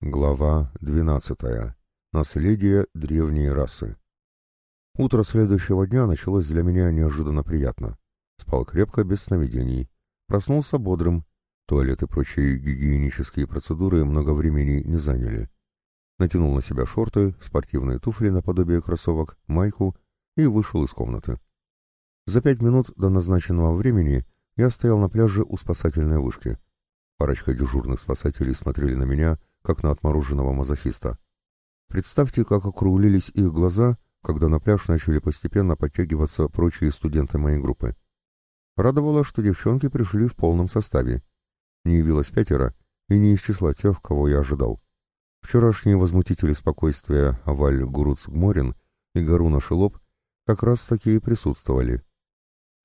Глава 12. Наследие древней расы. Утро следующего дня началось для меня неожиданно приятно. Спал крепко, без сновидений. Проснулся бодрым. Туалет и прочие гигиенические процедуры много времени не заняли. Натянул на себя шорты, спортивные туфли наподобие кроссовок, майку и вышел из комнаты. За пять минут до назначенного времени я стоял на пляже у спасательной вышки. Парочка дежурных спасателей смотрели на меня — как на отмороженного мазохиста. Представьте, как округлились их глаза, когда на пляж начали постепенно подтягиваться прочие студенты моей группы. Радовало, что девчонки пришли в полном составе. Не явилось пятеро, и не из числа тех, кого я ожидал. Вчерашние возмутители спокойствия Аваль Гуруц Гморин и Гаруна Шелоп как раз такие присутствовали.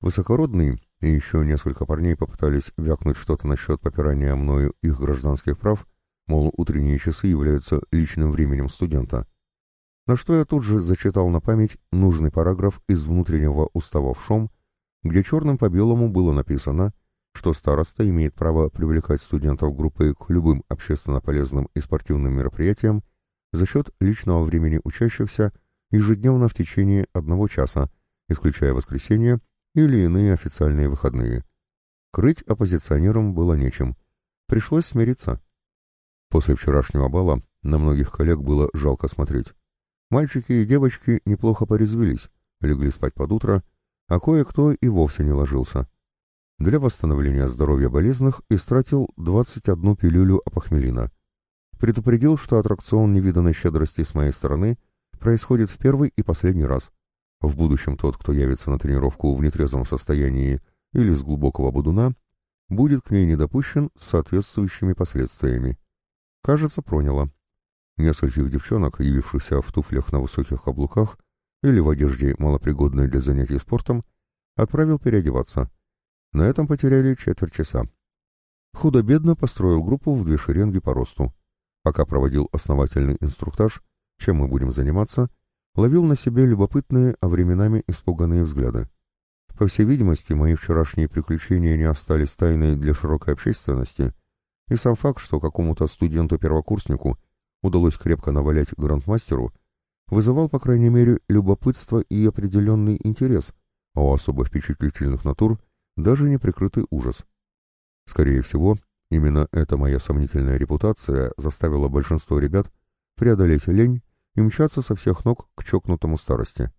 Высокородный и еще несколько парней попытались вякнуть что-то насчет попирания мною их гражданских прав, мол, утренние часы являются личным временем студента. На что я тут же зачитал на память нужный параграф из внутреннего устава в ШОМ, где черным по белому было написано, что староста имеет право привлекать студентов группы к любым общественно полезным и спортивным мероприятиям за счет личного времени учащихся ежедневно в течение одного часа, исключая воскресенье или иные официальные выходные. Крыть оппозиционерам было нечем. Пришлось смириться. После вчерашнего бала на многих коллег было жалко смотреть. Мальчики и девочки неплохо порезвились, легли спать под утро, а кое-кто и вовсе не ложился. Для восстановления здоровья болезных истратил 21 пилюлю опохмелина. Предупредил, что аттракцион невиданной щедрости с моей стороны происходит в первый и последний раз. В будущем тот, кто явится на тренировку в нетрезвом состоянии или с глубокого будуна, будет к ней недопущен с соответствующими последствиями. Кажется, проняло. Нескольких девчонок, явившихся в туфлях на высоких каблуках или в одежде, малопригодной для занятий спортом, отправил переодеваться. На этом потеряли четверть часа. Худо-бедно построил группу в две шеренги по росту. Пока проводил основательный инструктаж, чем мы будем заниматься, ловил на себе любопытные, а временами испуганные взгляды. По всей видимости, мои вчерашние приключения не остались тайной для широкой общественности — и сам факт, что какому-то студенту-первокурснику удалось крепко навалять грандмастеру, вызывал, по крайней мере, любопытство и определенный интерес, а у особо впечатлительных натур даже неприкрытый ужас. Скорее всего, именно эта моя сомнительная репутация заставила большинство ребят преодолеть лень и мчаться со всех ног к чокнутому старости.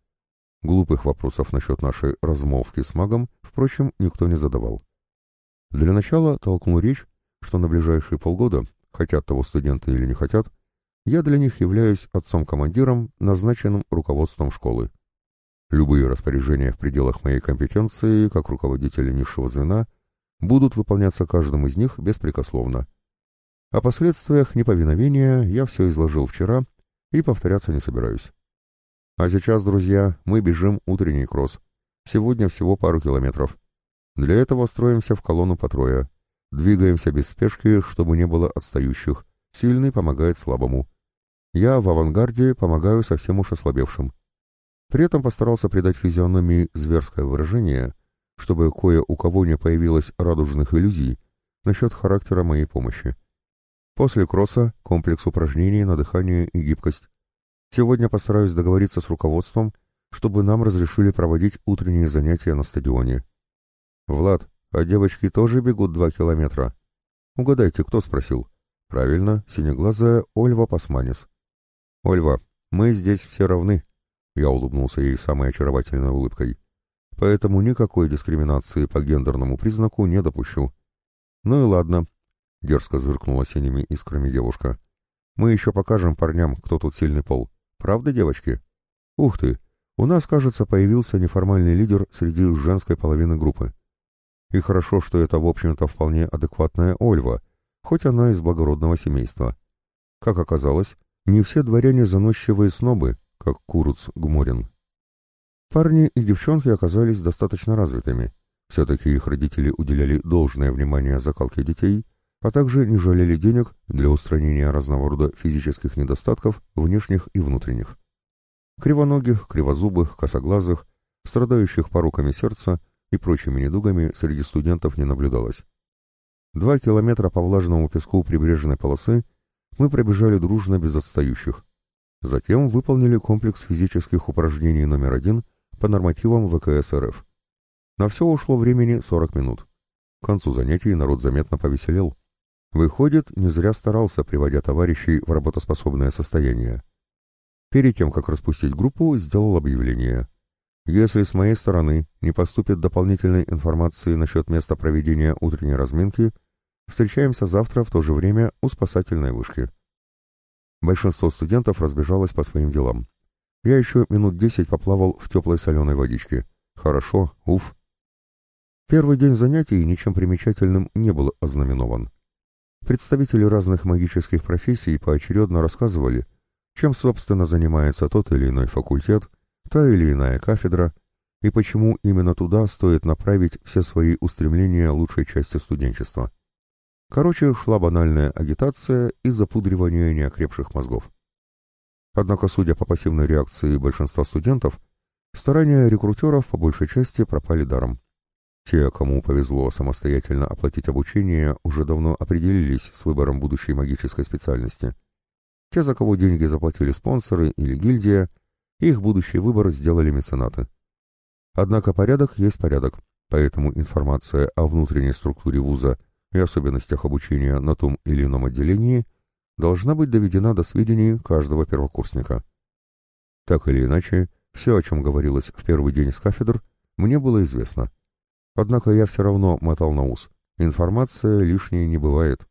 Глупых вопросов насчет нашей размолвки с магом, впрочем, никто не задавал. Для начала толкнул речь что на ближайшие полгода, хотят того студенты или не хотят, я для них являюсь отцом-командиром, назначенным руководством школы. Любые распоряжения в пределах моей компетенции, как руководителя низшего звена, будут выполняться каждым из них беспрекословно. О последствиях неповиновения я все изложил вчера и повторяться не собираюсь. А сейчас, друзья, мы бежим утренний кросс. Сегодня всего пару километров. Для этого строимся в колонну по трое. Двигаемся без спешки, чтобы не было отстающих. Сильный помогает слабому. Я в авангарде помогаю совсем уж ослабевшим. При этом постарался придать физиономии зверское выражение, чтобы кое у кого не появилось радужных иллюзий насчет характера моей помощи. После кросса комплекс упражнений на дыхание и гибкость. Сегодня постараюсь договориться с руководством, чтобы нам разрешили проводить утренние занятия на стадионе. Влад, а девочки тоже бегут два километра. Угадайте, кто спросил? Правильно, синеглазая Ольва Пасманис. Ольва, мы здесь все равны. Я улыбнулся ей самой очаровательной улыбкой. Поэтому никакой дискриминации по гендерному признаку не допущу. Ну и ладно, дерзко зыркнула синими искрами девушка. Мы еще покажем парням, кто тут сильный пол. Правда, девочки? Ух ты, у нас, кажется, появился неформальный лидер среди женской половины группы. И хорошо, что это, в общем-то, вполне адекватная Ольва, хоть она из благородного семейства. Как оказалось, не все дворяне заносчивые снобы, как Куруц Гморин. Парни и девчонки оказались достаточно развитыми. Все-таки их родители уделяли должное внимание закалке детей, а также не жалели денег для устранения разного рода физических недостатков, внешних и внутренних. Кривоногих, кривозубых, косоглазых, страдающих пороками сердца – и прочими недугами среди студентов не наблюдалось. Два километра по влажному песку прибрежной полосы мы пробежали дружно без отстающих. Затем выполнили комплекс физических упражнений номер один по нормативам ВКС РФ. На все ушло времени 40 минут. К концу занятий народ заметно повеселел. Выходит, не зря старался, приводя товарищей в работоспособное состояние. Перед тем, как распустить группу, сделал объявление. Если с моей стороны не поступит дополнительной информации насчет места проведения утренней разминки, встречаемся завтра в то же время у спасательной вышки. Большинство студентов разбежалось по своим делам. Я еще минут десять поплавал в теплой соленой водичке. Хорошо, уф. Первый день занятий ничем примечательным не был ознаменован. Представители разных магических профессий поочередно рассказывали, чем, собственно, занимается тот или иной факультет, та или иная кафедра, и почему именно туда стоит направить все свои устремления лучшей части студенчества. Короче, шла банальная агитация и запудривание неокрепших мозгов. Однако, судя по пассивной реакции большинства студентов, старания рекрутеров по большей части пропали даром. Те, кому повезло самостоятельно оплатить обучение, уже давно определились с выбором будущей магической специальности. Те, за кого деньги заплатили спонсоры или гильдия, их будущий выбор сделали меценаты. Однако порядок есть порядок, поэтому информация о внутренней структуре вуза и особенностях обучения на том или ином отделении должна быть доведена до сведений каждого первокурсника. Так или иначе, все, о чем говорилось в первый день с кафедр, мне было известно. Однако я все равно мотал на ус. Информация лишней не бывает.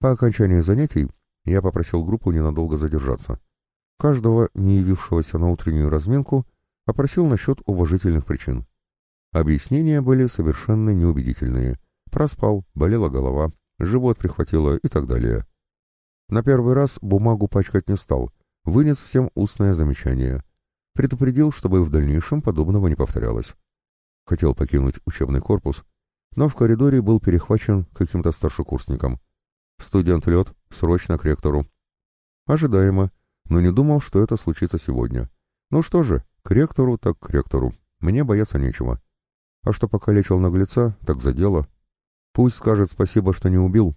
По окончании занятий я попросил группу ненадолго задержаться. Каждого, не явившегося на утреннюю разминку, опросил насчет уважительных причин. Объяснения были совершенно неубедительные. Проспал, болела голова, живот прихватило и так далее. На первый раз бумагу пачкать не стал, вынес всем устное замечание. Предупредил, чтобы в дальнейшем подобного не повторялось. Хотел покинуть учебный корпус, но в коридоре был перехвачен каким-то старшекурсником. «Студент Лед, срочно к ректору». Ожидаемо, но не думал, что это случится сегодня. Ну что же, к ректору так к ректору. Мне бояться нечего. А что покалечил наглеца, так за дело. Пусть скажет спасибо, что не убил.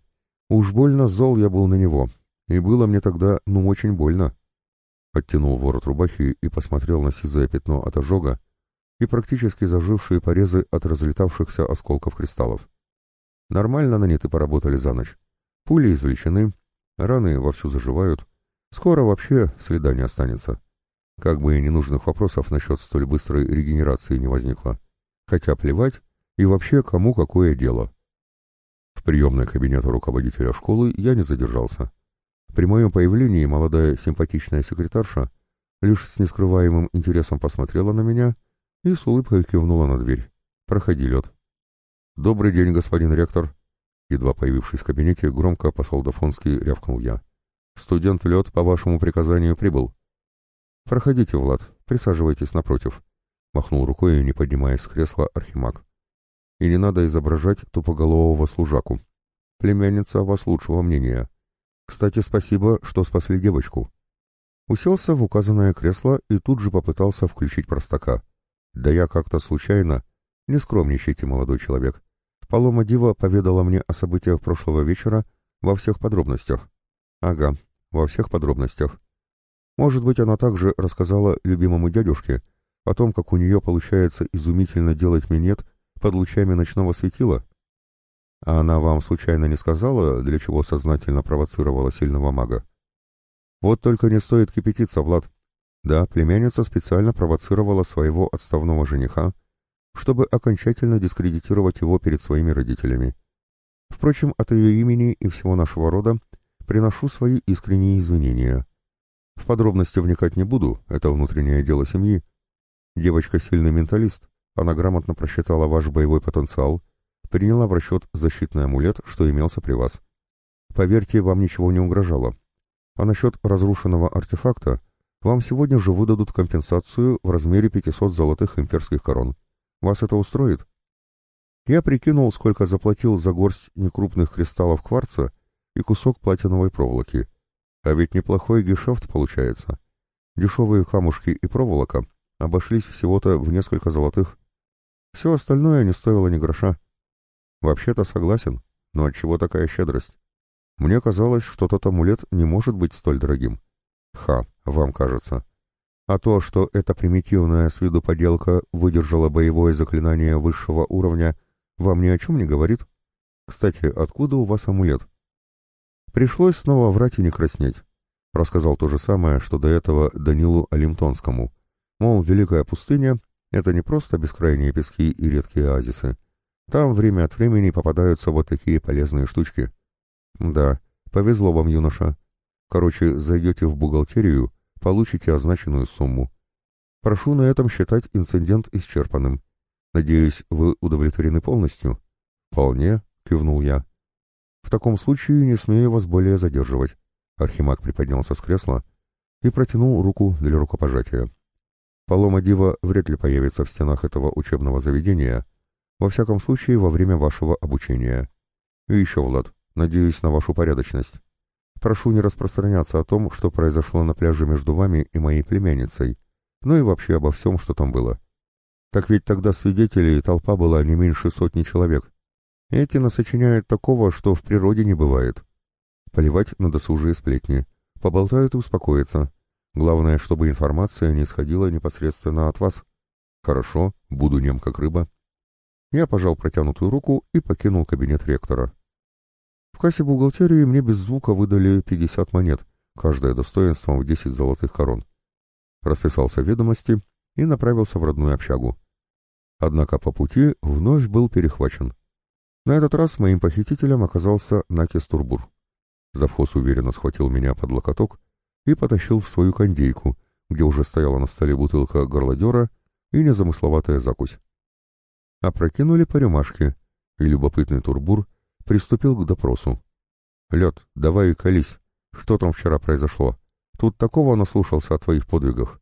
Уж больно зол я был на него. И было мне тогда, ну, очень больно. Оттянул ворот рубахи и посмотрел на сизое пятно от ожога и практически зажившие порезы от разлетавшихся осколков кристаллов. Нормально наняты поработали за ночь. Пули извлечены, раны вовсю заживают. Скоро вообще следа не останется. Как бы и ненужных вопросов насчет столь быстрой регенерации не возникло. Хотя плевать, и вообще кому какое дело. В приемной кабинета руководителя школы я не задержался. При моем появлении молодая симпатичная секретарша лишь с нескрываемым интересом посмотрела на меня и с улыбкой кивнула на дверь. «Проходи, лед». «Добрый день, господин ректор», Едва появившись в кабинете, громко по-солдафонски рявкнул я. «Студент Лед по вашему приказанию прибыл». «Проходите, Влад, присаживайтесь напротив», — махнул рукой, не поднимаясь с кресла, архимаг. «И не надо изображать тупоголового служаку. Племянница вас лучшего мнения. Кстати, спасибо, что спасли девочку». Уселся в указанное кресло и тут же попытался включить простака. «Да я как-то случайно...» «Не скромничайте, молодой человек. Палома Дива поведала мне о событиях прошлого вечера во всех подробностях. Ага, во всех подробностях. Может быть, она также рассказала любимому дядюшке о том, как у нее получается изумительно делать минет под лучами ночного светила? А она вам случайно не сказала, для чего сознательно провоцировала сильного мага? Вот только не стоит кипятиться, Влад. Да, племянница специально провоцировала своего отставного жениха, чтобы окончательно дискредитировать его перед своими родителями. Впрочем, от ее имени и всего нашего рода приношу свои искренние извинения. В подробности вникать не буду, это внутреннее дело семьи. Девочка сильный менталист, она грамотно просчитала ваш боевой потенциал, приняла в расчет защитный амулет, что имелся при вас. Поверьте, вам ничего не угрожало. А насчет разрушенного артефакта, вам сегодня же выдадут компенсацию в размере 500 золотых имперских корон. Вас это устроит? Я прикинул, сколько заплатил за горсть некрупных кристаллов кварца и кусок платиновой проволоки. А ведь неплохой гешефт получается. Дешевые камушки и проволока обошлись всего-то в несколько золотых. Все остальное не стоило ни гроша. Вообще-то согласен, но от чего такая щедрость? Мне казалось, что тот амулет не может быть столь дорогим. Ха, вам кажется. А то, что эта примитивная с виду поделка выдержала боевое заклинание высшего уровня, вам ни о чем не говорит? Кстати, откуда у вас амулет? Пришлось снова врать и не краснеть. Рассказал то же самое, что до этого Данилу Алимтонскому. Мол, Великая пустыня — это не просто бескрайние пески и редкие оазисы. Там время от времени попадаются вот такие полезные штучки. Да, повезло вам, юноша. Короче, зайдете в бухгалтерию, получите означенную сумму. Прошу на этом считать инцидент исчерпанным. Надеюсь, вы удовлетворены полностью? Вполне, кивнул я. В таком случае не смею вас более задерживать. Архимаг приподнялся с кресла и протянул руку для рукопожатия. Палома Дива вряд ли появится в стенах этого учебного заведения, во всяком случае во время вашего обучения. И еще, Влад, надеюсь на вашу порядочность. Прошу не распространяться о том, что произошло на пляже между вами и моей племянницей, ну и вообще обо всем, что там было. Так ведь тогда свидетелей толпа была не меньше сотни человек. Эти насочиняют такого, что в природе не бывает. Поливать на досужие сплетни. Поболтают и успокоятся. Главное, чтобы информация не исходила непосредственно от вас. Хорошо, буду нем как рыба. Я пожал протянутую руку и покинул кабинет ректора. В кассе бухгалтерии мне без звука выдали 50 монет, каждое достоинством в 10 золотых корон. Расписался в ведомости и направился в родную общагу. Однако по пути вновь был перехвачен. На этот раз моим похитителем оказался Накис Турбур. Завхоз уверенно схватил меня под локоток и потащил в свою кондейку, где уже стояла на столе бутылка горлодера и незамысловатая закусь. Опрокинули по рюмашке, и любопытный Турбур приступил к допросу. «Лед, давай и колись. Что там вчера произошло? Тут такого наслушался о твоих подвигах».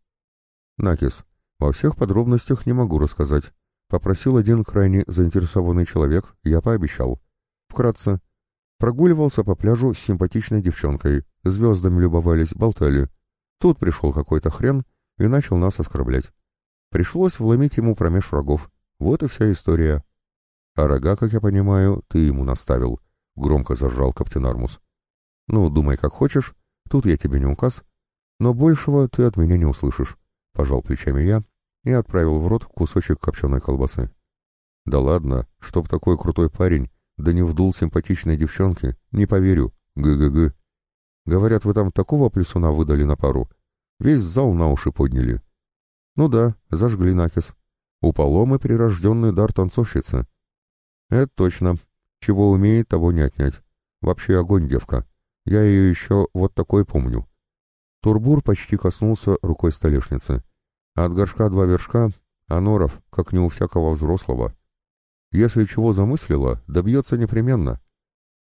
«Накис, во всех подробностях не могу рассказать. Попросил один крайне заинтересованный человек, я пообещал. Вкратце. Прогуливался по пляжу с симпатичной девчонкой, звездами любовались, болтали. Тут пришел какой-то хрен и начал нас оскорблять. Пришлось вломить ему промеж рогов. Вот и вся история. А рога, как я понимаю, ты ему наставил, — громко заржал каптен Армус. Ну, думай как хочешь, тут я тебе не указ, но большего ты от меня не услышишь, — пожал плечами я и отправил в рот кусочек копченой колбасы. Да ладно, чтоб такой крутой парень, да не вдул симпатичной девчонки, не поверю, г-г-г. Говорят, вы там такого плесуна выдали на пару, весь зал на уши подняли. Ну да, зажгли накис. У Паломы прирожденный дар танцовщицы. Это точно. Чего умеет, того не отнять. Вообще огонь девка. Я ее еще вот такой помню. Турбур почти коснулся рукой столешницы. От горшка два вершка, а норов, как не у всякого взрослого. Если чего замыслила, добьется непременно.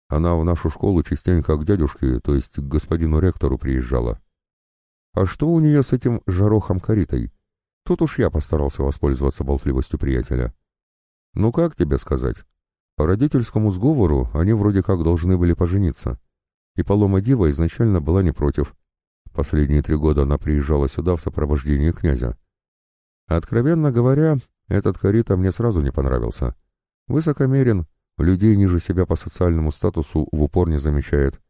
Она в нашу школу частенько к дядюшке, то есть к господину ректору приезжала. А что у нее с этим жарохом Каритой? Тут уж я постарался воспользоваться болтливостью приятеля. Ну как тебе сказать? По родительскому сговору они вроде как должны были пожениться. И Палома Дива изначально была не против. Последние три года она приезжала сюда в сопровождении князя. Откровенно говоря, этот Карита мне сразу не понравился. Высокомерен, людей ниже себя по социальному статусу в упор не замечает.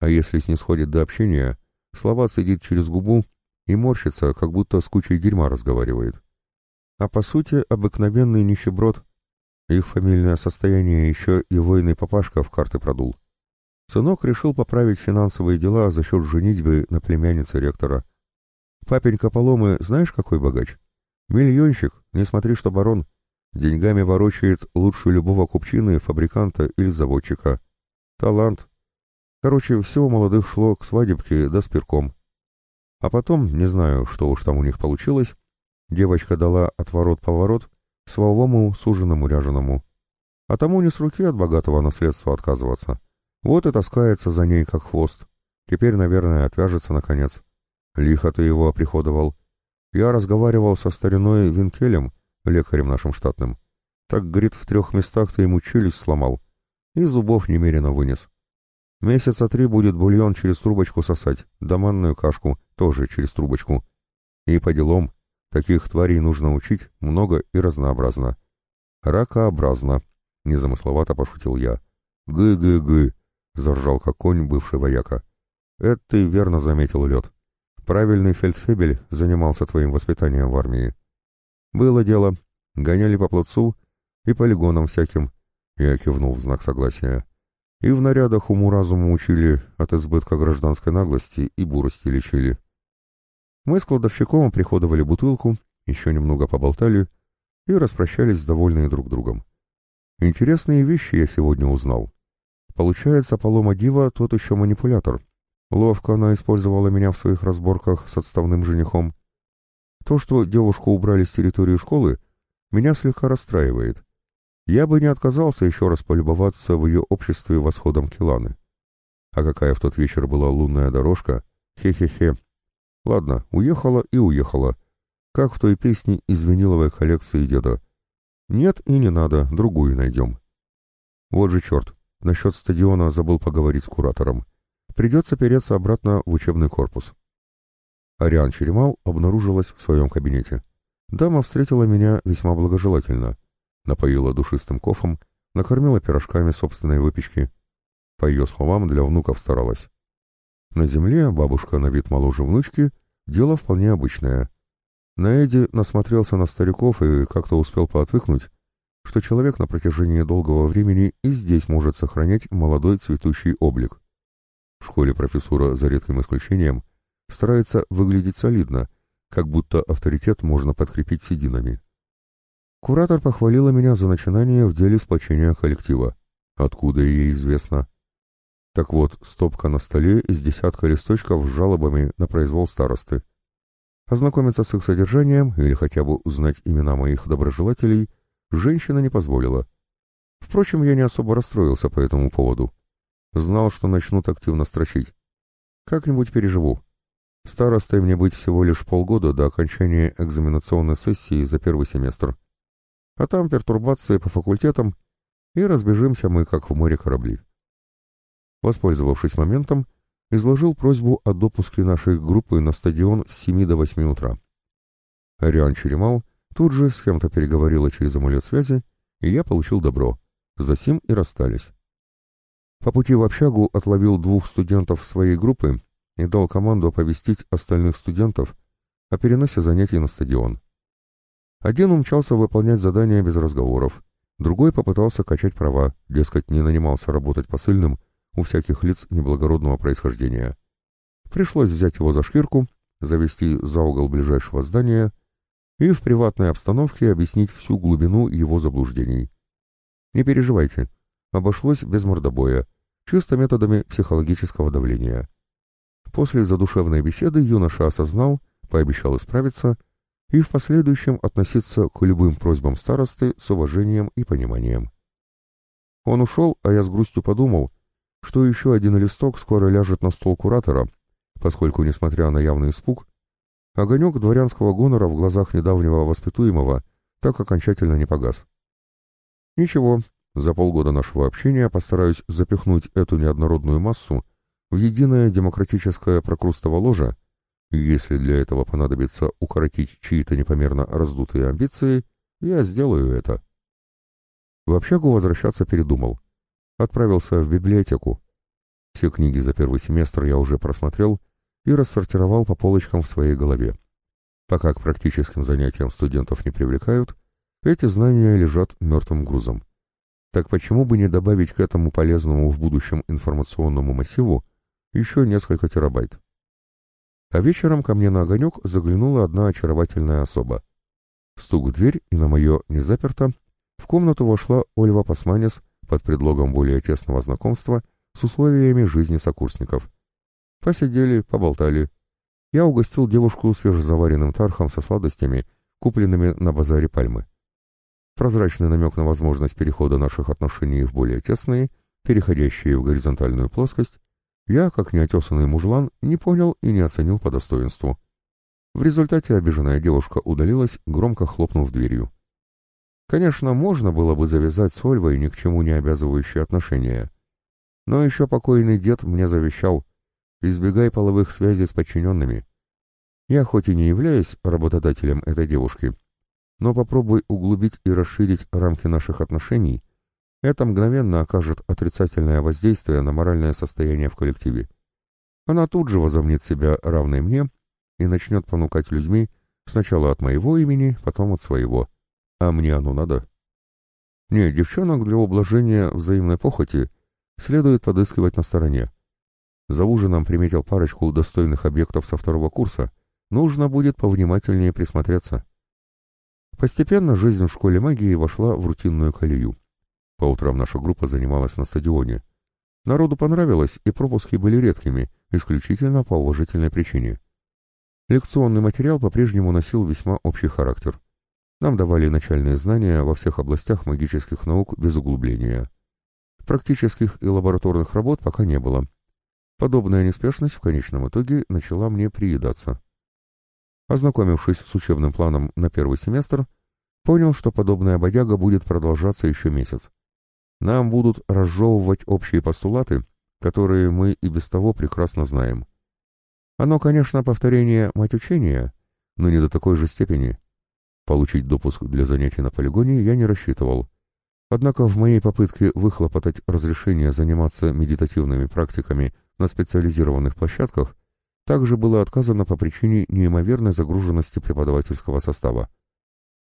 А если снисходит до общения, слова цедит через губу и морщится, как будто с кучей дерьма разговаривает. А по сути, обыкновенный нищеброд. Их фамильное состояние еще и военный папашка в карты продул. Сынок решил поправить финансовые дела за счет женитьбы на племяннице ректора. Папенька Поломы знаешь, какой богач? Миллионщик, не смотри, что барон. Деньгами ворочает лучше любого купчины, фабриканта или заводчика. Талант. Короче, все у молодых шло к свадебке да с пирком. А потом, не знаю, что уж там у них получилось, девочка дала отворот-поворот свовому суженому ряженому. А тому не с руки от богатого наследства отказываться. Вот и таскается за ней, как хвост. Теперь, наверное, отвяжется наконец. Лихо ты его оприходовал. Я разговаривал со стариной Винкелем, лекарем нашим штатным. Так, говорит, в трех местах ты ему челюсть сломал. И зубов немерено вынес. Месяца три будет бульон через трубочку сосать, да кашку тоже через трубочку. И по делам, таких тварей нужно учить много и разнообразно. Ракообразно, незамысловато пошутил я. Гы-гы-гы, заржал как конь бывший вояка. «Это ты верно заметил, Лед. Правильный фельдфебель занимался твоим воспитанием в армии. Было дело. Гоняли по плацу и полигонам всяким». Я кивнул в знак согласия. И в нарядах уму-разуму учили, от избытка гражданской наглости и бурости лечили. Мы с кладовщиком приходовали бутылку, еще немного поболтали и распрощались довольные друг другом. Интересные вещи я сегодня узнал. Получается, Палома Дива тот еще манипулятор. Ловко она использовала меня в своих разборках с отставным женихом. То, что девушку убрали с территории школы, меня слегка расстраивает. Я бы не отказался еще раз полюбоваться в ее обществе восходом Киланы. А какая в тот вечер была лунная дорожка? Хе-хе-хе. Ладно, уехала и уехала. Как в той песне из виниловой коллекции деда. Нет и не надо, другую найдем. Вот же черт, насчет стадиона забыл поговорить с куратором. Придется переться обратно в учебный корпус. Ариан Черемал обнаружилась в своем кабинете. Дама встретила меня весьма благожелательно. Напоила душистым кофом, накормила пирожками собственной выпечки. По ее словам, для внуков старалась. На земле бабушка на вид моложе внучки — дело вполне обычное. Наэди насмотрелся на стариков и как-то успел поотвыкнуть, что человек на протяжении долгого времени и здесь может сохранять молодой цветущий облик. В школе профессура, за редким исключением, старается выглядеть солидно, как будто авторитет можно подкрепить сединами. Куратор похвалила меня за начинание в деле сплочения коллектива. Откуда ей известно? Так вот, стопка на столе из десятка листочков с жалобами на произвол старосты. Ознакомиться с их содержанием или хотя бы узнать имена моих доброжелателей женщина не позволила. Впрочем, я не особо расстроился по этому поводу. Знал, что начнут активно строчить. Как-нибудь переживу. Старостой мне быть всего лишь полгода до окончания экзаменационной сессии за первый семестр. А там пертурбации по факультетам, и разбежимся мы, как в море корабли. Воспользовавшись моментом, изложил просьбу о допуске нашей группы на стадион с 7 до 8 утра. Ариан Черемал тут же с кем-то переговорила через амулет связи, и я получил добро. За сим и расстались. По пути в общагу отловил двух студентов своей группы и дал команду оповестить остальных студентов о переносе занятий на стадион. Один умчался выполнять задания без разговоров, другой попытался качать права, дескать, не нанимался работать посыльным у всяких лиц неблагородного происхождения. Пришлось взять его за шкирку, завести за угол ближайшего здания и в приватной обстановке объяснить всю глубину его заблуждений. Не переживайте, обошлось без мордобоя, чисто методами психологического давления. После задушевной беседы юноша осознал, пообещал исправиться и в последующем относиться к любым просьбам старосты с уважением и пониманием. Он ушел, а я с грустью подумал, что еще один листок скоро ляжет на стол куратора, поскольку, несмотря на явный испуг, огонек дворянского гонора в глазах недавнего воспитуемого так окончательно не погас. Ничего, за полгода нашего общения постараюсь запихнуть эту неоднородную массу в единое демократическое прокрустово ложе, если для этого понадобится укоротить чьи-то непомерно раздутые амбиции, я сделаю это. В общагу возвращаться передумал. Отправился в библиотеку. Все книги за первый семестр я уже просмотрел и рассортировал по полочкам в своей голове. Пока к практическим занятиям студентов не привлекают, эти знания лежат мертвым грузом. Так почему бы не добавить к этому полезному в будущем информационному массиву еще несколько терабайт? А вечером ко мне на огонек заглянула одна очаровательная особа. Стук в дверь, и на мое «не заперто» в комнату вошла Ольва Пасманис под предлогом более тесного знакомства с условиями жизни сокурсников. Посидели, поболтали. Я угостил девушку свежезаваренным тархом со сладостями, купленными на базаре Пальмы. Прозрачный намек на возможность перехода наших отношений в более тесные, переходящие в горизонтальную плоскость, я, как неотесанный мужлан, не понял и не оценил по достоинству. В результате обиженная девушка удалилась, громко хлопнув дверью. Конечно, можно было бы завязать с Ольвой ни к чему не обязывающие отношения. Но еще покойный дед мне завещал «избегай половых связей с подчиненными». Я хоть и не являюсь работодателем этой девушки, но попробуй углубить и расширить рамки наших отношений, Это мгновенно окажет отрицательное воздействие на моральное состояние в коллективе. Она тут же возомнит себя равной мне и начнет понукать людьми сначала от моего имени, потом от своего. А мне оно надо. Не, девчонок для ублажения взаимной похоти следует подыскивать на стороне. За ужином приметил парочку достойных объектов со второго курса. Нужно будет повнимательнее присмотреться. Постепенно жизнь в школе магии вошла в рутинную колею. По утрам наша группа занималась на стадионе. Народу понравилось, и пропуски были редкими, исключительно по уважительной причине. Лекционный материал по-прежнему носил весьма общий характер. Нам давали начальные знания во всех областях магических наук без углубления. Практических и лабораторных работ пока не было. Подобная неспешность в конечном итоге начала мне приедаться. Ознакомившись с учебным планом на первый семестр, понял, что подобная бодяга будет продолжаться еще месяц. Нам будут разжевывать общие постулаты, которые мы и без того прекрасно знаем. Оно, конечно, повторение мать учения, но не до такой же степени. Получить допуск для занятий на полигоне я не рассчитывал. Однако в моей попытке выхлопотать разрешение заниматься медитативными практиками на специализированных площадках также было отказано по причине неимоверной загруженности преподавательского состава.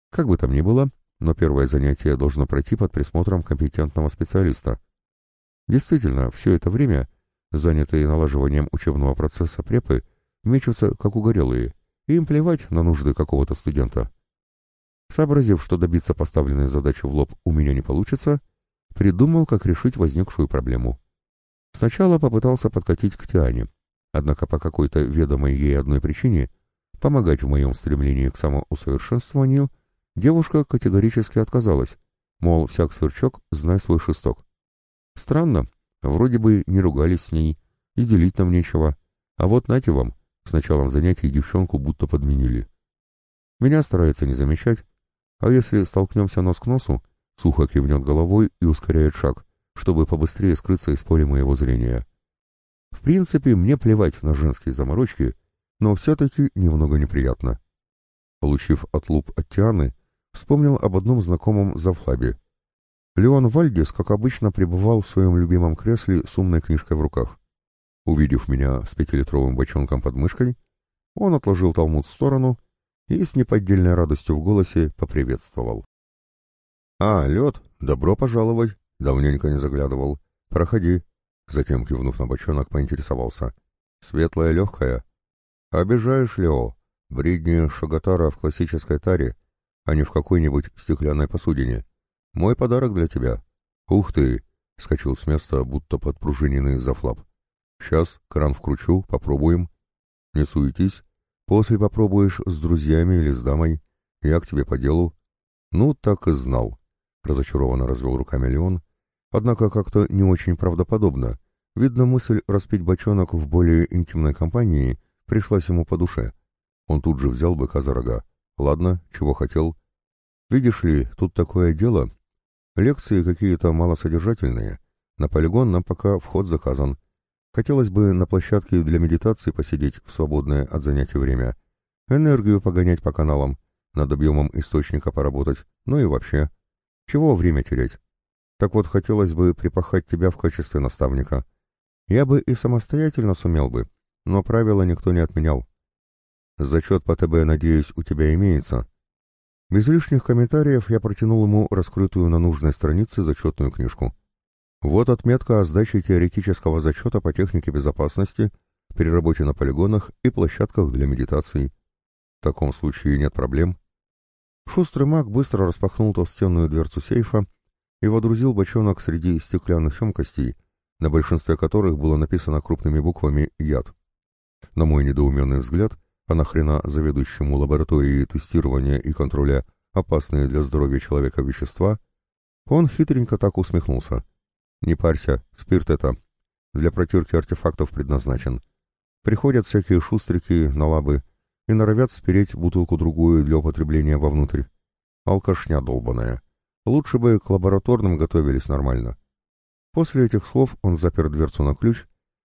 Как бы там ни было, но первое занятие должно пройти под присмотром компетентного специалиста. Действительно, все это время, занятые налаживанием учебного процесса препы, мечутся как угорелые, и им плевать на нужды какого-то студента. Сообразив, что добиться поставленной задачи в лоб у меня не получится, придумал, как решить возникшую проблему. Сначала попытался подкатить к Тиане, однако по какой-то ведомой ей одной причине помогать в моем стремлении к самоусовершенствованию девушка категорически отказалась, мол, всяк сверчок, знай свой шесток. Странно, вроде бы не ругались с ней, и делить нам нечего, а вот нате вам, с началом занятий девчонку будто подменили. Меня старается не замечать, а если столкнемся нос к носу, сухо кивнет головой и ускоряет шаг, чтобы побыстрее скрыться из поля моего зрения. В принципе, мне плевать на женские заморочки, но все-таки немного неприятно. Получив отлуп от Тианы, вспомнил об одном знакомом Завфлабе. Леон Вальдис, как обычно, пребывал в своем любимом кресле с умной книжкой в руках. Увидев меня с пятилитровым бочонком под мышкой, он отложил талмуд в сторону и с неподдельной радостью в голосе поприветствовал. «А, лед, добро пожаловать, давненько не заглядывал. Проходи». Затем, кивнув на бочонок, поинтересовался. «Светлая, легкая?» «Обижаешь, Лео. Бридни Шагатара в классической таре, а не в какой-нибудь стеклянной посудине. Мой подарок для тебя». «Ух ты!» — скочил с места, будто подпружиненный за флап. «Сейчас кран вкручу, попробуем». «Не суетись, После попробуешь с друзьями или с дамой. Я к тебе по делу. Ну, так и знал. Разочарованно развел руками Леон. Однако как-то не очень правдоподобно. Видно, мысль распить бочонок в более интимной компании пришлась ему по душе. Он тут же взял быка за рога. Ладно, чего хотел. Видишь ли, тут такое дело. Лекции какие-то малосодержательные. На полигон нам пока вход заказан. Хотелось бы на площадке для медитации посидеть в свободное от занятий время, энергию погонять по каналам, над объемом источника поработать, ну и вообще. Чего время терять? Так вот, хотелось бы припахать тебя в качестве наставника. Я бы и самостоятельно сумел бы, но правила никто не отменял. Зачет по ТБ, надеюсь, у тебя имеется. Без лишних комментариев я протянул ему раскрытую на нужной странице зачетную книжку. Вот отметка о сдаче теоретического зачета по технике безопасности при работе на полигонах и площадках для медитации. В таком случае нет проблем. Шустрый маг быстро распахнул толстенную дверцу сейфа и водрузил бочонок среди стеклянных емкостей, на большинстве которых было написано крупными буквами «Яд». На мой недоуменный взгляд, а нахрена заведующему лабораторией тестирования и контроля опасные для здоровья человека вещества, он хитренько так усмехнулся. Не парься, спирт это. Для протирки артефактов предназначен. Приходят всякие шустрики на лабы и норовят спереть бутылку-другую для употребления вовнутрь. Алкашня долбаная. Лучше бы к лабораторным готовились нормально. После этих слов он запер дверцу на ключ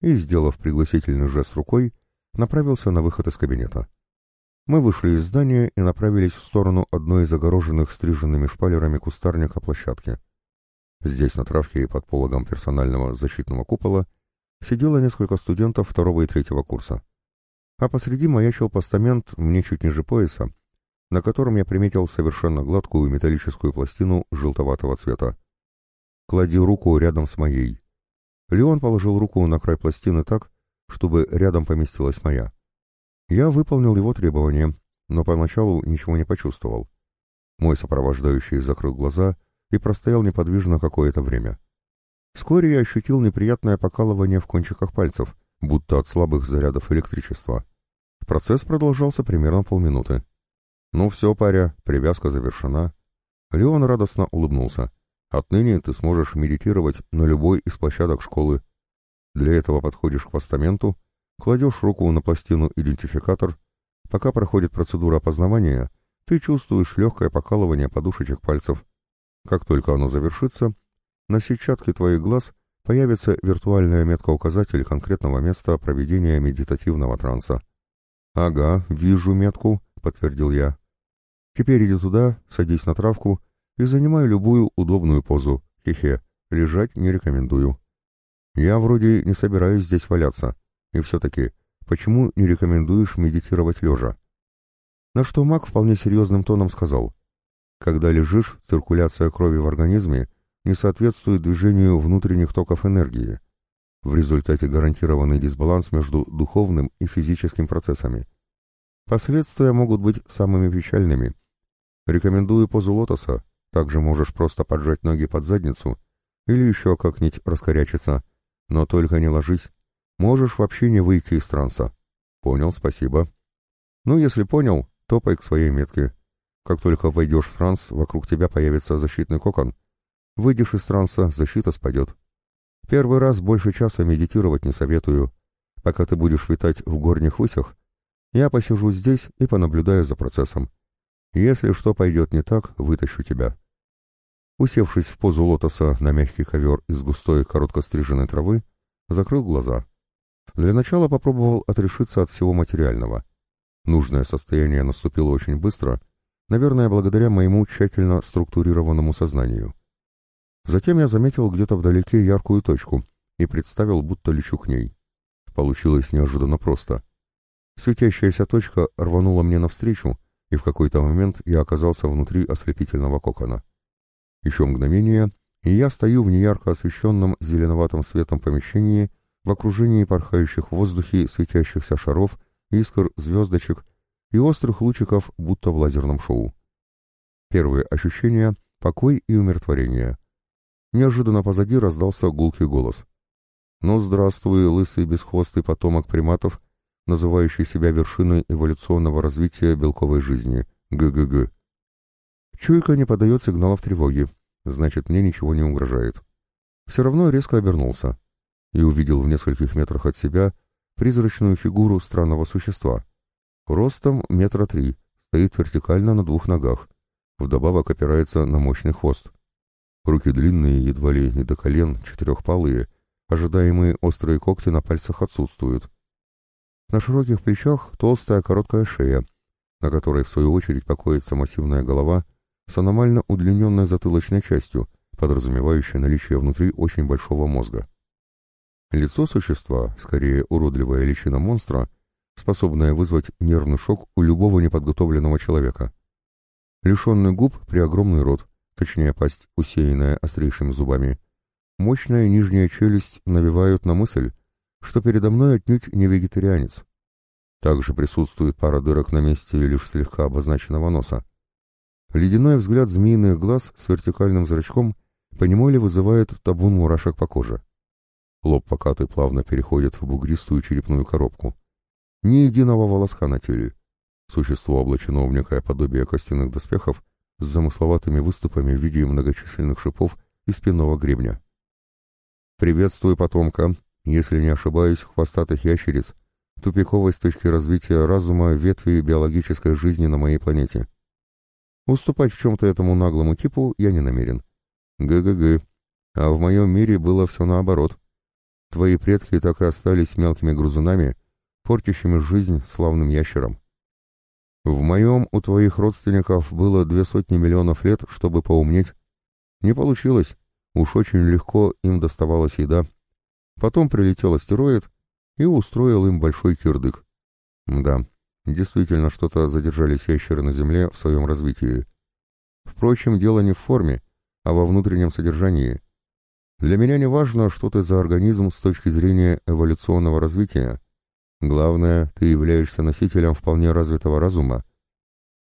и, сделав пригласительный жест рукой, направился на выход из кабинета. Мы вышли из здания и направились в сторону одной из огороженных стриженными шпалерами кустарника площадки. Здесь, на травке и под пологом персонального защитного купола, сидело несколько студентов второго и третьего курса. А посреди маячил постамент мне чуть ниже пояса, на котором я приметил совершенно гладкую металлическую пластину желтоватого цвета. «Клади руку рядом с моей». Леон положил руку на край пластины так, чтобы рядом поместилась моя. Я выполнил его требования, но поначалу ничего не почувствовал. Мой сопровождающий закрыл глаза и простоял неподвижно какое-то время. Вскоре я ощутил неприятное покалывание в кончиках пальцев, будто от слабых зарядов электричества. Процесс продолжался примерно полминуты. «Ну все, паря, привязка завершена». Леон радостно улыбнулся. «Отныне ты сможешь медитировать на любой из площадок школы. Для этого подходишь к постаменту, кладешь руку на пластину идентификатор. Пока проходит процедура опознавания, ты чувствуешь легкое покалывание подушечек пальцев. Как только оно завершится, на сетчатке твоих глаз появится виртуальная метка-указатель конкретного места проведения медитативного транса. «Ага, вижу метку», — подтвердил я. «Теперь иди туда, садись на травку и занимай любую удобную позу. Хе-хе, лежать не рекомендую». «Я вроде не собираюсь здесь валяться. И все-таки, почему не рекомендуешь медитировать лежа?» На что маг вполне серьезным тоном сказал, «Когда лежишь, циркуляция крови в организме не соответствует движению внутренних токов энергии. В результате гарантированный дисбаланс между духовным и физическим процессами. Последствия могут быть самыми печальными. Рекомендую позу лотоса, также можешь просто поджать ноги под задницу или еще как-нибудь раскорячиться, но только не ложись. Можешь вообще не выйти из транса. Понял, спасибо. Ну, если понял, Топай к своей метке. Как только войдешь в транс, вокруг тебя появится защитный кокон. Выйдешь из транса, защита спадет. Первый раз больше часа медитировать не советую. Пока ты будешь витать в горних высях, я посижу здесь и понаблюдаю за процессом. Если что пойдет не так, вытащу тебя. Усевшись в позу лотоса на мягкий ковер из густой короткостриженной травы, закрыл глаза. Для начала попробовал отрешиться от всего материального — Нужное состояние наступило очень быстро, наверное, благодаря моему тщательно структурированному сознанию. Затем я заметил где-то вдалеке яркую точку и представил, будто лечу к ней. Получилось неожиданно просто. Светящаяся точка рванула мне навстречу, и в какой-то момент я оказался внутри ослепительного кокона. Еще мгновение, и я стою в неярко освещенном зеленоватым светом помещении в окружении порхающих в воздухе светящихся шаров искр, звездочек и острых лучиков, будто в лазерном шоу. Первые ощущения — покой и умиротворение. Неожиданно позади раздался гулкий голос. «Ну, здравствуй, лысый бесхвостый потомок приматов, называющий себя вершиной эволюционного развития белковой жизни. ГГГ». Чуйка не подает сигналов тревоги, значит, мне ничего не угрожает. Все равно резко обернулся и увидел в нескольких метрах от себя призрачную фигуру странного существа. Ростом метра три, стоит вертикально на двух ногах, вдобавок опирается на мощный хвост. Руки длинные, едва ли не до колен, четырехпалые, ожидаемые острые когти на пальцах отсутствуют. На широких плечах толстая короткая шея, на которой в свою очередь покоится массивная голова с аномально удлиненной затылочной частью, подразумевающей наличие внутри очень большого мозга. Лицо существа, скорее уродливая личина монстра, способная вызвать нервный шок у любого неподготовленного человека. Лишенный губ при огромный рот, точнее пасть, усеянная острейшими зубами. Мощная нижняя челюсть навевают на мысль, что передо мной отнюдь не вегетарианец. Также присутствует пара дырок на месте лишь слегка обозначенного носа. Ледяной взгляд змеиных глаз с вертикальным зрачком понемоле вызывает табун мурашек по коже. Лоб покатый плавно переходит в бугристую черепную коробку. Ни единого волоска на теле. Существо облачено в некое подобие костяных доспехов с замысловатыми выступами в виде многочисленных шипов и спинного гребня. «Приветствую, потомка. Если не ошибаюсь, хвостатых ящериц, тупиковой с точки развития разума ветви биологической жизни на моей планете. Уступать в чем-то этому наглому типу я не намерен. ГГГ. А в моем мире было все наоборот. Твои предки так и остались мелкими грузунами, портящими жизнь славным ящерам. В моем у твоих родственников было две сотни миллионов лет, чтобы поумнеть. Не получилось. Уж очень легко им доставалась еда. Потом прилетел астероид и устроил им большой кирдык. Да, действительно что-то задержались ящеры на Земле в своем развитии. Впрочем, дело не в форме, а во внутреннем содержании. Для меня не важно, что ты за организм с точки зрения эволюционного развития. Главное, ты являешься носителем вполне развитого разума.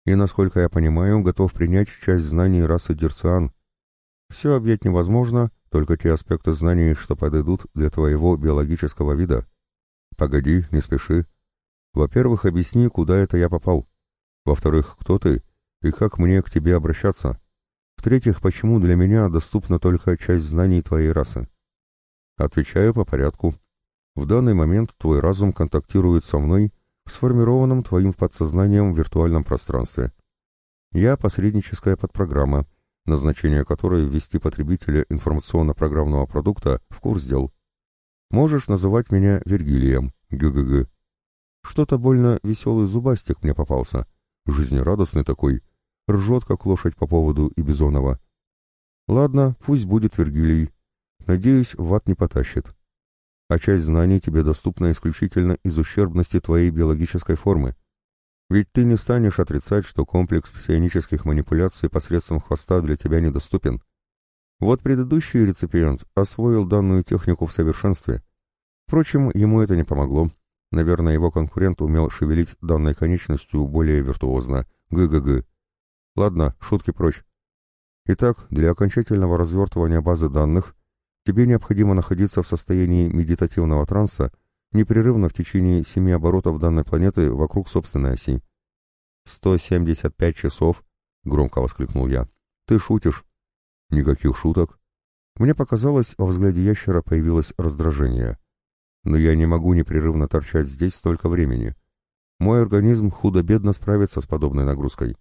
И, насколько я понимаю, готов принять часть знаний расы Дерциан. Все объять невозможно, только те аспекты знаний, что подойдут для твоего биологического вида. Погоди, не спеши. Во-первых, объясни, куда это я попал. Во-вторых, кто ты и как мне к тебе обращаться. В-третьих, почему для меня доступна только часть знаний твоей расы? Отвечаю по порядку. В данный момент твой разум контактирует со мной в сформированном твоим подсознанием виртуальном пространстве. Я посредническая подпрограмма, назначение которой ввести потребителя информационно-программного продукта в курс дел. Можешь называть меня Вергилием, ГГГ. Что-то больно веселый зубастик мне попался, жизнерадостный такой, ржет, как лошадь по поводу и Бизонова. Ладно, пусть будет Вергилий. Надеюсь, в ад не потащит. А часть знаний тебе доступна исключительно из ущербности твоей биологической формы. Ведь ты не станешь отрицать, что комплекс псионических манипуляций посредством хвоста для тебя недоступен. Вот предыдущий реципиент освоил данную технику в совершенстве. Впрочем, ему это не помогло. Наверное, его конкурент умел шевелить данной конечностью более виртуозно. ГГГ. Ладно, шутки прочь. Итак, для окончательного развертывания базы данных тебе необходимо находиться в состоянии медитативного транса непрерывно в течение семи оборотов данной планеты вокруг собственной оси. «Сто семьдесят пять часов!» — громко воскликнул я. «Ты шутишь?» «Никаких шуток». Мне показалось, во взгляде ящера появилось раздражение. «Но я не могу непрерывно торчать здесь столько времени. Мой организм худо-бедно справится с подобной нагрузкой».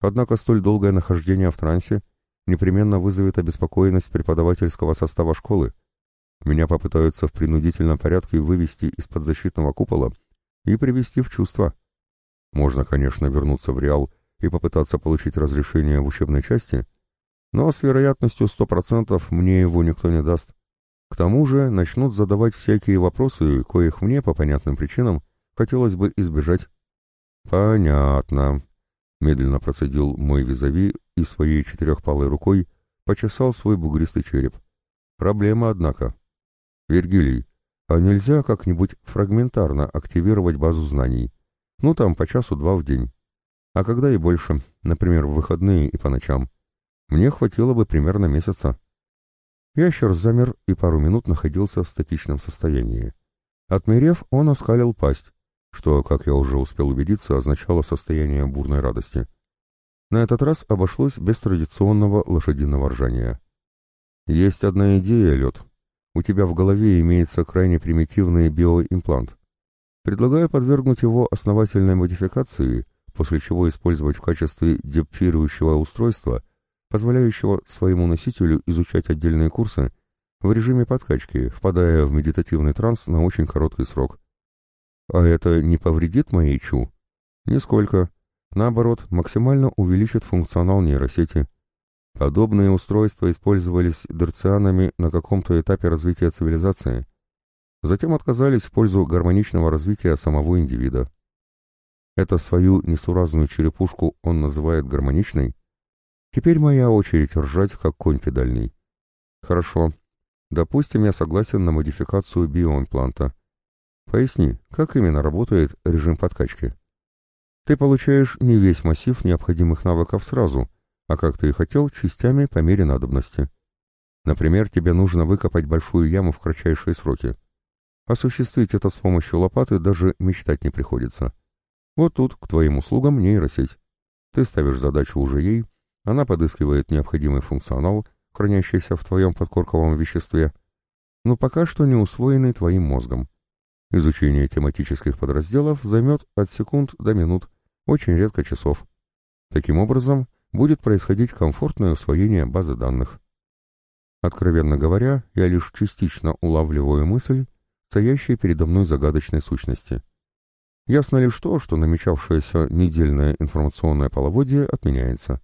Однако столь долгое нахождение в трансе непременно вызовет обеспокоенность преподавательского состава школы. Меня попытаются в принудительном порядке вывести из-под защитного купола и привести в чувство. Можно, конечно, вернуться в Реал и попытаться получить разрешение в учебной части, но с вероятностью 100% мне его никто не даст. К тому же начнут задавать всякие вопросы, коих мне, по понятным причинам, хотелось бы избежать. «Понятно», Медленно процедил мой визави и своей четырехпалой рукой почесал свой бугристый череп. Проблема, однако. Вергилий, а нельзя как-нибудь фрагментарно активировать базу знаний? Ну там по часу-два в день. А когда и больше, например, в выходные и по ночам. Мне хватило бы примерно месяца. Ящер замер и пару минут находился в статичном состоянии. Отмерев, он оскалил пасть, что, как я уже успел убедиться, означало состояние бурной радости. На этот раз обошлось без традиционного лошадиного ржания. «Есть одна идея, Лед. У тебя в голове имеется крайне примитивный биоимплант. Предлагаю подвергнуть его основательной модификации, после чего использовать в качестве депфирующего устройства, позволяющего своему носителю изучать отдельные курсы в режиме подкачки, впадая в медитативный транс на очень короткий срок. А это не повредит моей ЧУ? Нисколько. Наоборот, максимально увеличит функционал нейросети. Подобные устройства использовались дерцианами на каком-то этапе развития цивилизации. Затем отказались в пользу гармоничного развития самого индивида. Это свою несуразную черепушку он называет гармоничной? Теперь моя очередь ржать, как конь педальный. Хорошо. Допустим, я согласен на модификацию биоимпланта. Поясни, как именно работает режим подкачки? Ты получаешь не весь массив необходимых навыков сразу, а как ты и хотел, частями по мере надобности. Например, тебе нужно выкопать большую яму в кратчайшие сроки. Осуществить это с помощью лопаты даже мечтать не приходится. Вот тут, к твоим услугам, нейросеть. Ты ставишь задачу уже ей, она подыскивает необходимый функционал, хранящийся в твоем подкорковом веществе, но пока что не усвоенный твоим мозгом. Изучение тематических подразделов займет от секунд до минут, очень редко часов. Таким образом, будет происходить комфортное усвоение базы данных. Откровенно говоря, я лишь частично улавливаю мысль, стоящей передо мной загадочной сущности. Ясно лишь то, что намечавшееся недельное информационное половодье отменяется.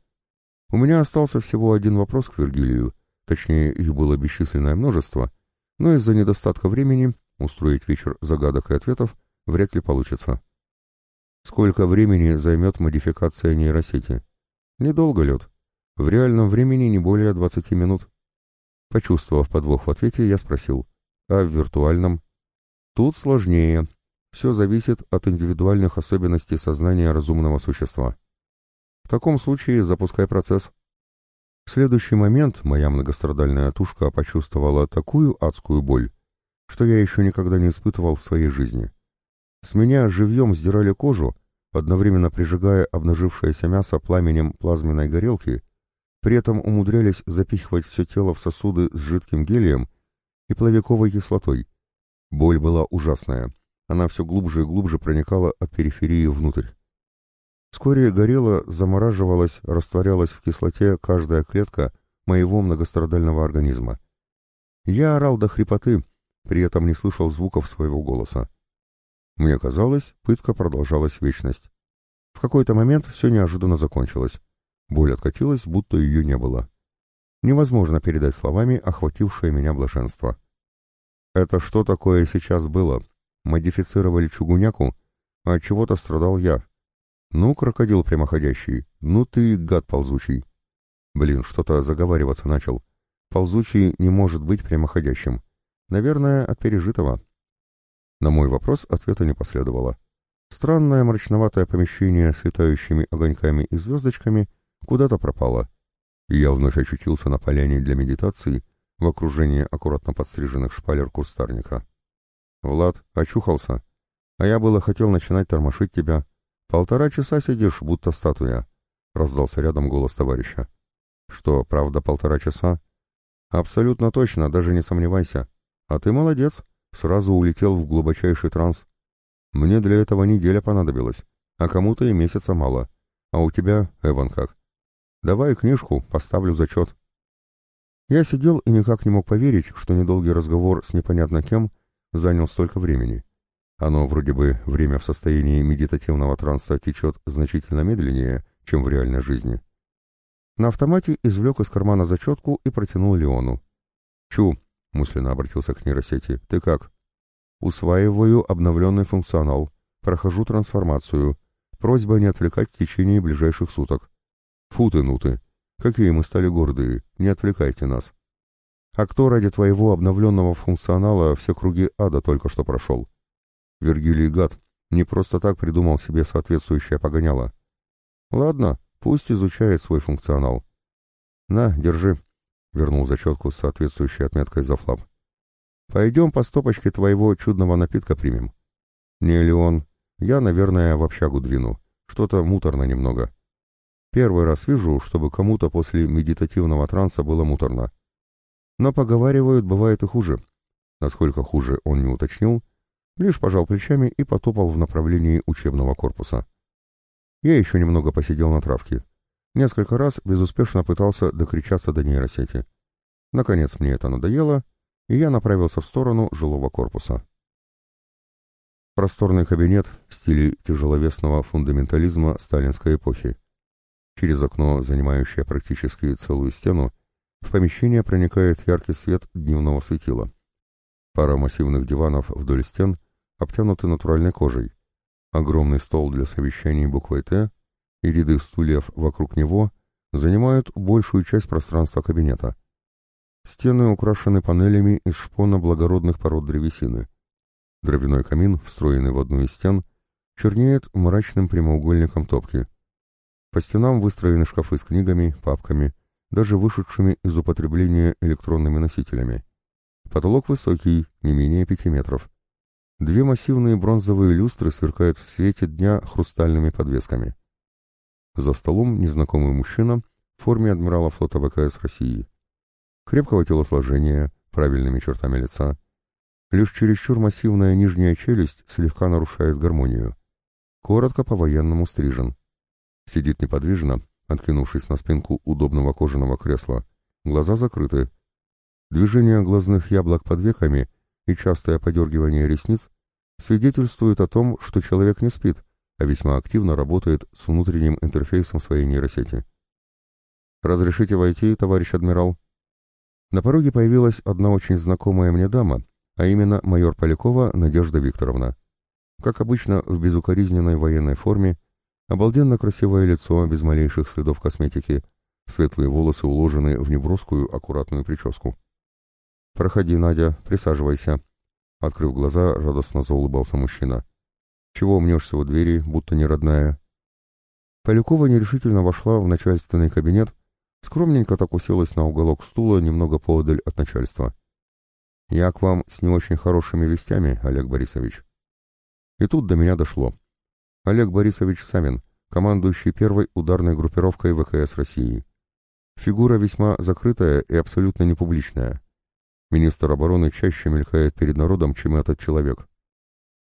У меня остался всего один вопрос к Вергилию, Точнее, их было бесчисленное множество, но из-за недостатка времени устроить вечер загадок и ответов вряд ли получится. Сколько времени займет модификация нейросети? Недолго, Лед. В реальном времени не более 20 минут. Почувствовав подвох в ответе, я спросил, а в виртуальном? Тут сложнее. Все зависит от индивидуальных особенностей сознания разумного существа. В таком случае запускай процесс. В следующий момент моя многострадальная тушка почувствовала такую адскую боль, что я еще никогда не испытывал в своей жизни. С меня живьем сдирали кожу, одновременно прижигая обнажившееся мясо пламенем плазменной горелки, при этом умудрялись запихивать все тело в сосуды с жидким гелием и плавиковой кислотой. Боль была ужасная, она все глубже и глубже проникала от периферии внутрь. Вскоре горела, замораживалась, растворялась в кислоте каждая клетка моего многострадального организма. Я орал до хрипоты, при этом не слышал звуков своего голоса. Мне казалось, пытка продолжалась вечность. В какой-то момент все неожиданно закончилось. Боль откатилась, будто ее не было. Невозможно передать словами охватившее меня блаженство. Это что такое сейчас было? Модифицировали чугуняку, а от чего-то страдал я. Ну, крокодил прямоходящий, ну ты гад ползучий. Блин, что-то заговариваться начал. Ползучий не может быть прямоходящим. Наверное, от пережитого. На мой вопрос ответа не последовало. Странное мрачноватое помещение с летающими огоньками и звездочками куда-то пропало. И я вновь очутился на поляне для медитации в окружении аккуратно подстриженных шпалер кустарника. «Влад, очухался. А я было хотел начинать тормошить тебя. Полтора часа сидишь, будто статуя», — раздался рядом голос товарища. «Что, правда, полтора часа?» «Абсолютно точно, даже не сомневайся. А ты молодец, сразу улетел в глубочайший транс. Мне для этого неделя понадобилась, а кому-то и месяца мало. А у тебя, Эван, как? Давай книжку, поставлю зачет. Я сидел и никак не мог поверить, что недолгий разговор с непонятно кем занял столько времени. Оно вроде бы время в состоянии медитативного транса течет значительно медленнее, чем в реальной жизни. На автомате извлек из кармана зачетку и протянул Леону. «Чу, — мысленно обратился к нейросети. «Ты как?» «Усваиваю обновленный функционал. Прохожу трансформацию. Просьба не отвлекать в течение ближайших суток». «Фу ты, ну ты! Какие мы стали гордые! Не отвлекайте нас!» «А кто ради твоего обновленного функционала все круги ада только что прошел?» «Вергилий гад, не просто так придумал себе соответствующее погоняло». «Ладно, пусть изучает свой функционал». «На, держи», Вернул зачетку с соответствующей отметкой за флап. «Пойдем по стопочке твоего чудного напитка примем». «Не, Леон, я, наверное, в общагу двину. Что-то муторно немного. Первый раз вижу, чтобы кому-то после медитативного транса было муторно. Но поговаривают, бывает и хуже. Насколько хуже он не уточнил, лишь пожал плечами и потопал в направлении учебного корпуса. Я еще немного посидел на травке. Несколько раз безуспешно пытался докричаться до нейросети. Наконец мне это надоело, и я направился в сторону жилого корпуса. Просторный кабинет в стиле тяжеловесного фундаментализма сталинской эпохи. Через окно, занимающее практически целую стену, в помещение проникает яркий свет дневного светила. Пара массивных диванов вдоль стен обтянуты натуральной кожей. Огромный стол для совещаний буквой «Т» и ряды стульев вокруг него занимают большую часть пространства кабинета. Стены украшены панелями из шпона благородных пород древесины. Дровяной камин, встроенный в одну из стен, чернеет мрачным прямоугольником топки. По стенам выстроены шкафы с книгами, папками, даже вышедшими из употребления электронными носителями. Потолок высокий, не менее пяти метров. Две массивные бронзовые люстры сверкают в свете дня хрустальными подвесками. За столом незнакомый мужчина в форме адмирала флота ВКС России. Крепкого телосложения, правильными чертами лица. Лишь чересчур массивная нижняя челюсть слегка нарушает гармонию. Коротко по-военному стрижен. Сидит неподвижно, откинувшись на спинку удобного кожаного кресла. Глаза закрыты. Движение глазных яблок под веками и частое подергивание ресниц свидетельствуют о том, что человек не спит, а весьма активно работает с внутренним интерфейсом своей нейросети. «Разрешите войти, товарищ адмирал?» На пороге появилась одна очень знакомая мне дама, а именно майор Полякова Надежда Викторовна. Как обычно, в безукоризненной военной форме, обалденно красивое лицо без малейших следов косметики, светлые волосы уложены в неброскую аккуратную прическу. «Проходи, Надя, присаживайся», — открыв глаза, радостно заулыбался мужчина. «Чего мнешься у двери, будто не родная?» Полякова нерешительно вошла в начальственный кабинет, скромненько так уселась на уголок стула немного поодаль от начальства. «Я к вам с не очень хорошими вестями, Олег Борисович». И тут до меня дошло. Олег Борисович Савин, командующий первой ударной группировкой ВКС России. Фигура весьма закрытая и абсолютно непубличная. Министр обороны чаще мелькает перед народом, чем этот человек.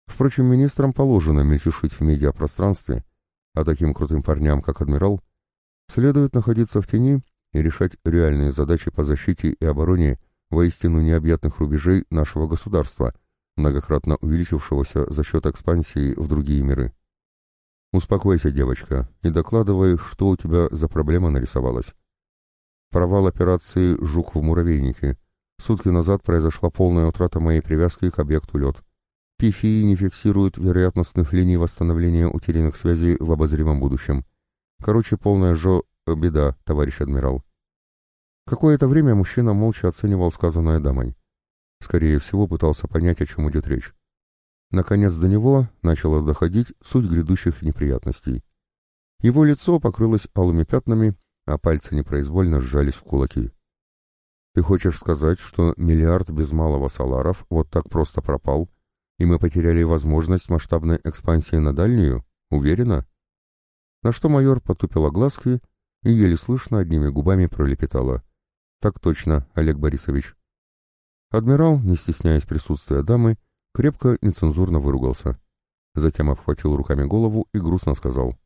Впрочем, министрам положено мельтешить в медиапространстве, а таким крутым парням, как адмирал, следует находиться в тени и решать реальные задачи по защите и обороне воистину необъятных рубежей нашего государства, многократно увеличившегося за счет экспансии в другие миры. Успокойся, девочка, и докладывай, что у тебя за проблема нарисовалась. Провал операции «Жук в муравейнике». Сутки назад произошла полная утрата моей привязки к объекту лед. ПИФИ не фиксируют вероятностных линий восстановления утерянных связей в обозримом будущем. Короче, полная жо... беда, товарищ адмирал. Какое-то время мужчина молча оценивал сказанное дамой. Скорее всего, пытался понять, о чем идет речь. Наконец до него начала доходить суть грядущих неприятностей. Его лицо покрылось алыми пятнами, а пальцы непроизвольно сжались в кулаки. «Ты хочешь сказать, что миллиард без малого саларов вот так просто пропал, и мы потеряли возможность масштабной экспансии на дальнюю? Уверена?» На что майор потупила глазки и еле слышно одними губами пролепетала. «Так точно, Олег Борисович». Адмирал, не стесняясь присутствия дамы, крепко нецензурно выругался. Затем обхватил руками голову и грустно сказал.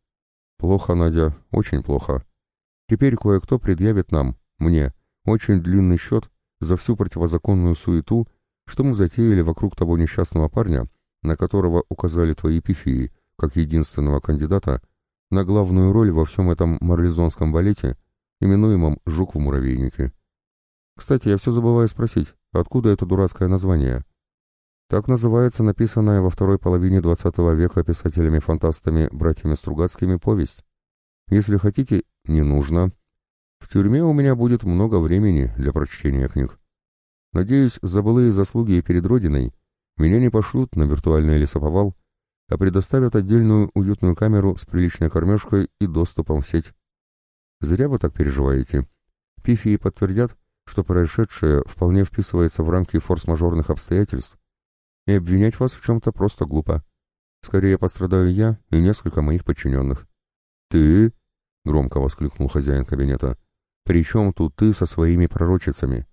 «Плохо, Надя, очень плохо. Теперь кое-кто предъявит нам, мне, очень длинный счет за всю противозаконную суету, что мы затеяли вокруг того несчастного парня, на которого указали твои пифии, как единственного кандидата на главную роль во всем этом марлезонском балете, именуемом «Жук в муравейнике». Кстати, я все забываю спросить, откуда это дурацкое название? Так называется написанная во второй половине XX века писателями-фантастами братьями Стругацкими повесть. Если хотите, не нужно. В тюрьме у меня будет много времени для прочтения книг. Надеюсь, за былые заслуги перед Родиной меня не пошлют на виртуальный лесоповал, а предоставят отдельную уютную камеру с приличной кормежкой и доступом в сеть. Зря вы так переживаете. Пифии подтвердят, что происшедшее вполне вписывается в рамки форс-мажорных обстоятельств, и обвинять вас в чем-то просто глупо. Скорее пострадаю я и несколько моих подчиненных. «Ты?» — громко воскликнул хозяин кабинета. «При чем тут ты со своими пророчицами?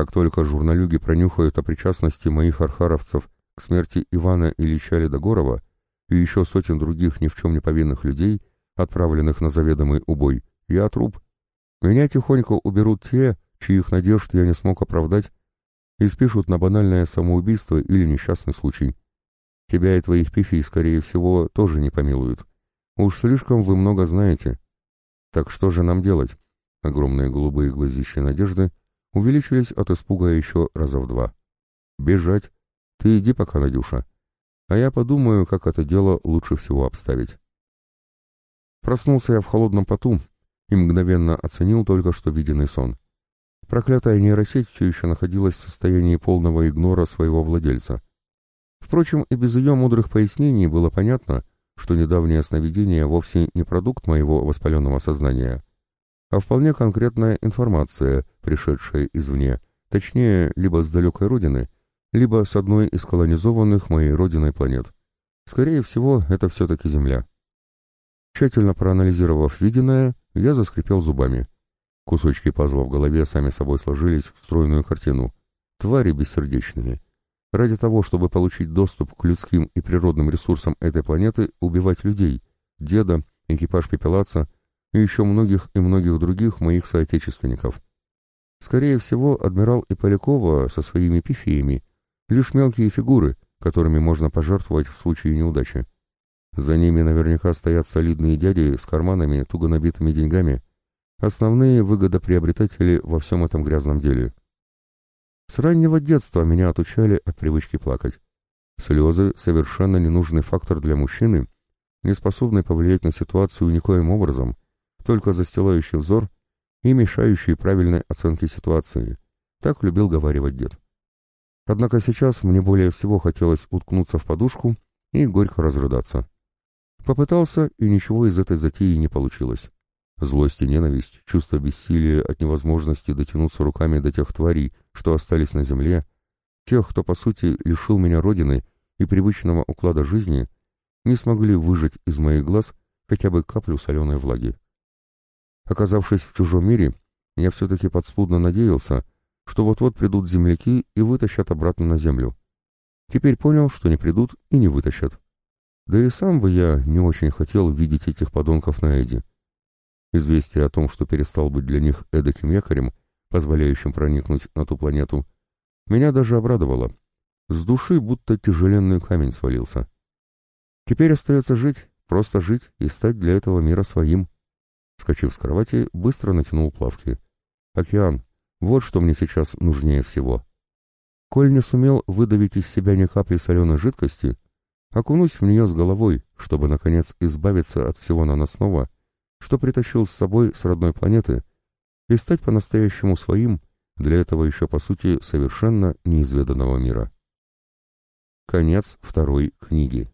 Как только журналюги пронюхают о причастности моих архаровцев к смерти Ивана Ильича Ледогорова, и еще сотен других ни в чем не повинных людей, отправленных на заведомый убой, я труп. Меня тихонько уберут те, чьих надежд я не смог оправдать, и спишут на банальное самоубийство или несчастный случай. Тебя и твоих пифий, скорее всего, тоже не помилуют. Уж слишком вы много знаете. Так что же нам делать? Огромные голубые глазища надежды увеличились от испуга еще раза в два. Бежать. Ты иди пока, Надюша а я подумаю, как это дело лучше всего обставить. Проснулся я в холодном поту и мгновенно оценил только что виденный сон. Проклятая нейросеть все еще находилась в состоянии полного игнора своего владельца. Впрочем, и без ее мудрых пояснений было понятно, что недавнее сновидение вовсе не продукт моего воспаленного сознания, а вполне конкретная информация, пришедшая извне, точнее, либо с далекой родины, либо с одной из колонизованных моей родиной планет. Скорее всего, это все-таки Земля. Тщательно проанализировав виденное, я заскрипел зубами. Кусочки пазла в голове сами собой сложились в стройную картину. Твари бессердечные. Ради того, чтобы получить доступ к людским и природным ресурсам этой планеты, убивать людей, деда, экипаж пепелаца и еще многих и многих других моих соотечественников. Скорее всего, адмирал Иполякова со своими пифиями Лишь мелкие фигуры, которыми можно пожертвовать в случае неудачи. За ними наверняка стоят солидные дяди с карманами, туго набитыми деньгами, основные выгодоприобретатели во всем этом грязном деле. С раннего детства меня отучали от привычки плакать. Слезы — совершенно ненужный фактор для мужчины, не способный повлиять на ситуацию никоим образом, только застилающий взор и мешающий правильной оценке ситуации. Так любил говаривать дед. Однако сейчас мне более всего хотелось уткнуться в подушку и горько разрыдаться. Попытался, и ничего из этой затеи не получилось. Злость и ненависть, чувство бессилия от невозможности дотянуться руками до тех тварей, что остались на земле, тех, кто, по сути, лишил меня родины и привычного уклада жизни, не смогли выжать из моих глаз хотя бы каплю соленой влаги. Оказавшись в чужом мире, я все-таки подспудно надеялся, что вот-вот придут земляки и вытащат обратно на землю. Теперь понял, что не придут и не вытащат. Да и сам бы я не очень хотел видеть этих подонков на Эди. Известие о том, что перестал быть для них эдаким якорем, позволяющим проникнуть на ту планету, меня даже обрадовало. С души будто тяжеленный камень свалился. Теперь остается жить, просто жить и стать для этого мира своим. Скочив с кровати, быстро натянул плавки. Океан. Вот что мне сейчас нужнее всего. Коль не сумел выдавить из себя ни капли соленой жидкости, окунусь в нее с головой, чтобы, наконец, избавиться от всего наносного, что притащил с собой с родной планеты, и стать по-настоящему своим, для этого еще, по сути, совершенно неизведанного мира. Конец второй книги.